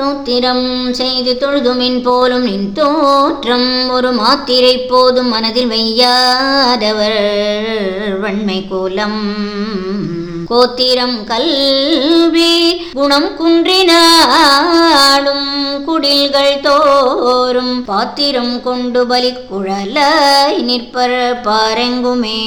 தோத்திரம் செய்து தொழுதுமின் போலும் நின் தோற்றம். ஒரு மாத்திரை போதும் மனதில் வையாதவர். வன்மை கோலம். கோத்திரம் கல்வி குணம் குன்றினாடும் குடில்கள் தோறும். பாத்திரம் கொண்டு பலி குழலாய் நிற்பர் பாரெங்குமே.